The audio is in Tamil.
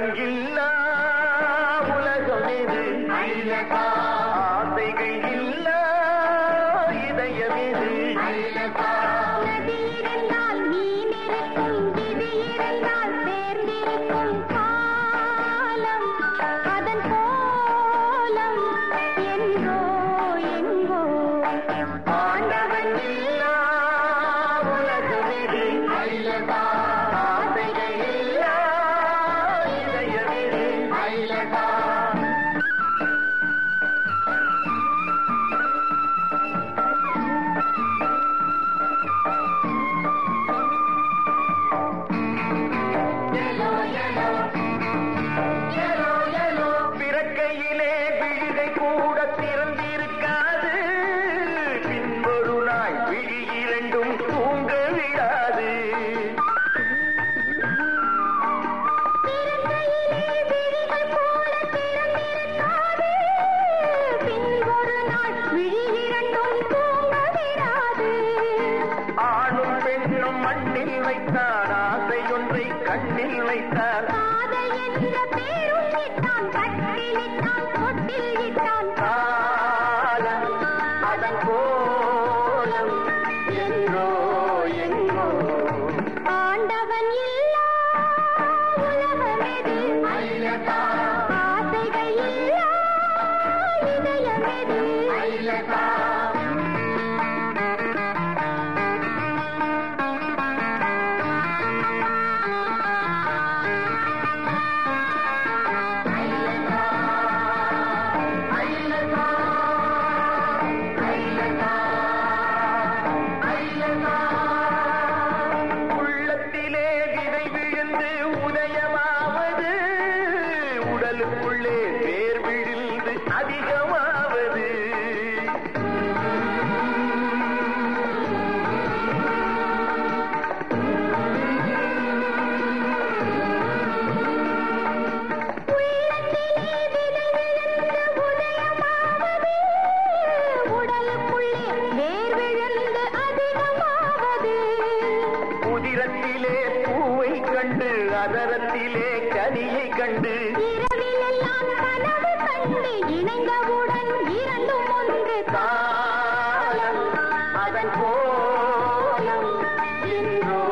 கண்ணில்லா உலகம் இது. ஆசைகள் இல்லா இதயம் ஆணும் பெண்ணும் மண்ணில் வைத்தான் ஆசை ஒன்றை கண்ணில் காலம் அதன் கோலம் என்றோ எங்கோ. ஆண்டவன் இல்லா உலகமெது. ஆசைகள் இல்லா இதயமெது. உள்ளத்திலே விழுந்து உதயமாவது. உடலுக்குள்ளே வேர் விழுந்து அதிகமாவது உடலுக்குள்ளே வேர் விழுந்து கண்டு அதரத்திலே கனியை கண்டு. இணைந்தவுடன் இரண்டும் ஒன்று தாளம் அதன் போலம் எங்கோ